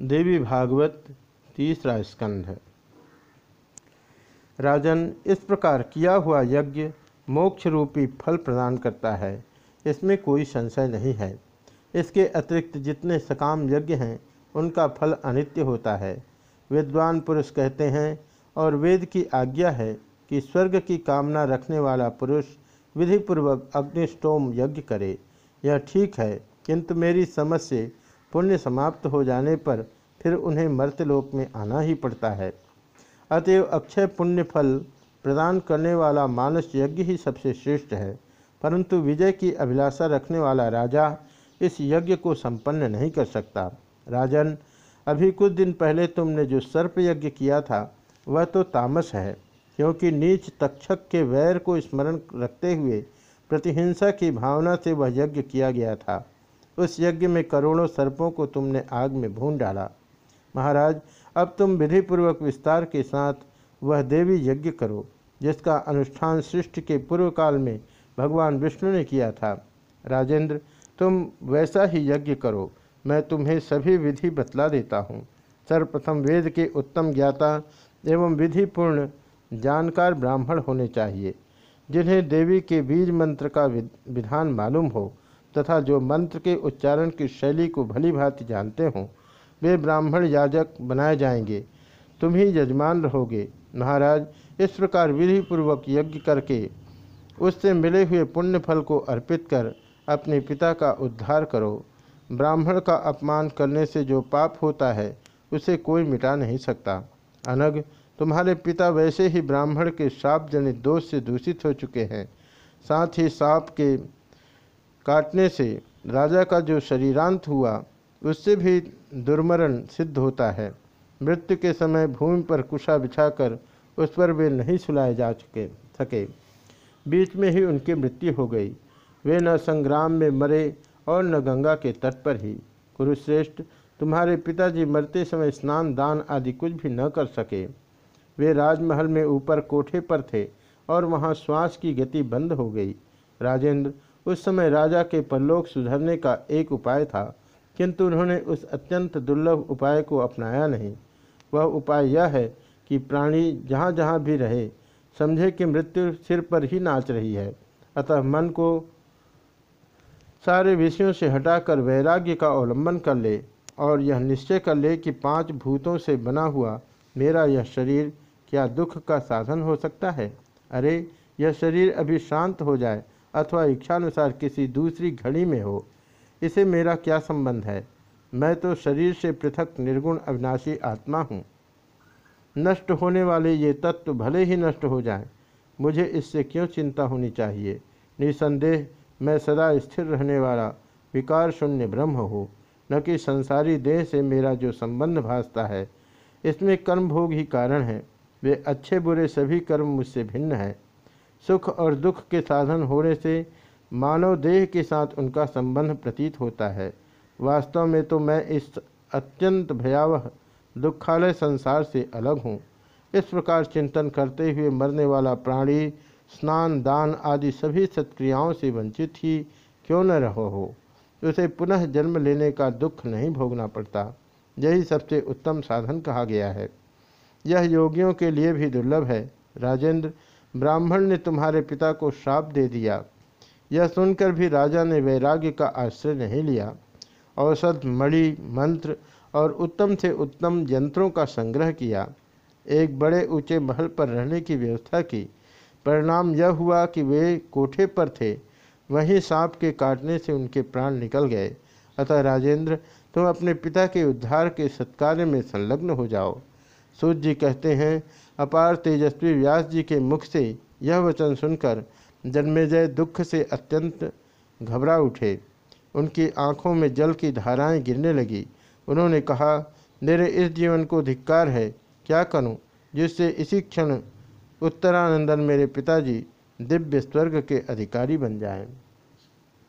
देवी भागवत तीसरा स्कंध राजन, इस प्रकार किया हुआ यज्ञ मोक्ष रूपी फल प्रदान करता है। इसमें कोई संशय नहीं है। इसके अतिरिक्त जितने सकाम यज्ञ हैं, उनका फल अनित्य होता है। विद्वान पुरुष कहते हैं, और वेद की आज्ञा है कि स्वर्ग की कामना रखने वाला पुरुष विधिपूर्वक अग्निष्टोम यज्ञ करे। यह ठीक है, किंतु मेरी समझ से पुण्य समाप्त हो जाने पर फिर उन्हें मर्तलोक में आना ही पड़ता है। अतएव अक्षय पुण्य फल प्रदान करने वाला मानस यज्ञ ही सबसे श्रेष्ठ है। परंतु विजय की अभिलाषा रखने वाला राजा इस यज्ञ को संपन्न नहीं कर सकता। राजन, अभी कुछ दिन पहले तुमने जो सर्प यज्ञ किया था, वह तो तामस है, क्योंकि नीच तक्षक के वैर को स्मरण रखते हुए प्रतिहिंसा की भावना से वह यज्ञ किया गया था। उस यज्ञ में करोड़ों सर्पों को तुमने आग में भून डाला। महाराज, अब तुम विधिपूर्वक विस्तार के साथ वह देवी यज्ञ करो, जिसका अनुष्ठान सृष्टि के पूर्व काल में भगवान विष्णु ने किया था। राजेंद्र, तुम वैसा ही यज्ञ करो, मैं तुम्हें सभी विधि बतला देता हूँ। सर्वप्रथम वेद के उत्तम ज्ञाता एवं विधिपूर्ण जानकार ब्राह्मण होने चाहिए, जिन्हें देवी के बीज मंत्र का विधान मालूम हो। तथा जो मंत्र के उच्चारण की शैली को भली भांति जानते हों, वे ब्राह्मण याजक बनाए जाएँगे। तुम ही यजमान रहोगे। महाराज, इस प्रकार विधिपूर्वक यज्ञ करके उससे मिले हुए पुण्य फल को अर्पित कर अपने पिता का उद्धार करो। ब्राह्मण का अपमान करने से जो पाप होता है, उसे कोई मिटा नहीं सकता। अनग, तुम्हारे पिता वैसे ही ब्राह्मण के साप जनित दोष से दूषित हो चुके हैं। साथ ही साप के काटने से राजा का जो शरीरांत हुआ, उससे भी दुर्मरण सिद्ध होता है। मृत्यु के समय भूमि पर कुशा बिछाकर उस पर वे नहीं सुलाए जा चुके, सके। बीच में ही उनकी मृत्यु हो गई। वे न संग्राम में मरे और न गंगा के तट पर ही। कुरुश्रेष्ठ, तुम्हारे पिताजी मरते समय स्नान, दान आदि कुछ भी न कर सके। वे राजमहल में ऊपर कोठे पर थे और वहाँ श्वास की गति बंद हो गई। राजेंद्र उस समय राजा के परलोक सुधरने का एक उपाय था, किंतु उन्होंने उस अत्यंत दुर्लभ उपाय को अपनाया नहीं। वह उपाय यह है कि प्राणी जहाँ जहाँ भी रहे, समझे कि मृत्यु सिर पर ही नाच रही है। अतः मन को सारे विषयों से हटाकर वैराग्य का अवलंबन कर ले और यह निश्चय कर ले कि पाँच भूतों से बना हुआ मेरा यह शरीर क्या दुख का साधन हो सकता है? अरे, यह शरीर अभी शांत हो जाए अथवा इच्छानुसार किसी दूसरी घड़ी में हो इसे मेरा क्या संबंध है? मैं तो शरीर से पृथक निर्गुण अविनाशी आत्मा हूँ। नष्ट होने वाले ये तत्व भले ही नष्ट हो जाएँ, मुझे इससे क्यों चिंता होनी चाहिए? निसंदेह मैं सदा स्थिर रहने वाला विकार शून्य ब्रह्म हो। न कि संसारी देह से मेरा जो संबंध भासता है इसमें कर्म भोग ही कारण है। वे अच्छे बुरे सभी कर्म मुझसे भिन्न है। सुख और दुख के साधन होने से मानव देह के साथ उनका संबंध प्रतीत होता है। वास्तव में तो मैं इस अत्यंत भयावह, दुखालय संसार से अलग हूँ। इस प्रकार चिंतन करते हुए मरने वाला प्राणी, स्नान, दान आदि सभी सत्क्रियाओं से वंचित ही क्यों न रहो हो? उसे पुनः जन्म लेने का दुख नहीं भोगना पड़ता। यही सबसे उत्तम साधन कहा गया है। यह योगियों के लिए भी दुर्लभ है। राजेंद्र ब्राह्मण ने तुम्हारे पिता को श्राप दे दिया। यह सुनकर भी राजा ने वैराग्य का आश्रय नहीं लिया। औसत मणि, मंत्र और उत्तम से उत्तम यंत्रों का संग्रह किया। एक बड़े ऊँचे महल पर रहने की व्यवस्था की। परिणाम यह हुआ कि वे कोठे पर थे। वहीं सांप के काटने से उनके प्राण निकल गए। अतः राजेंद्र, तुम अपने पिता के उद्धार के सत्कार्य में संलग्न हो जाओ। सूर्य जी कहते हैं, अपार तेजस्वी व्यास जी के मुख से यह वचन सुनकर जन्मेजय दुख से अत्यंत घबरा उठे। उनकी आँखों में जल की धाराएँ गिरने लगी। उन्होंने कहा, मेरे इस जीवन को धिक्कार है। क्या करूँ, जिससे इसी क्षण उत्तरानंदन मेरे पिताजी दिव्य स्वर्ग के अधिकारी बन जाएँ?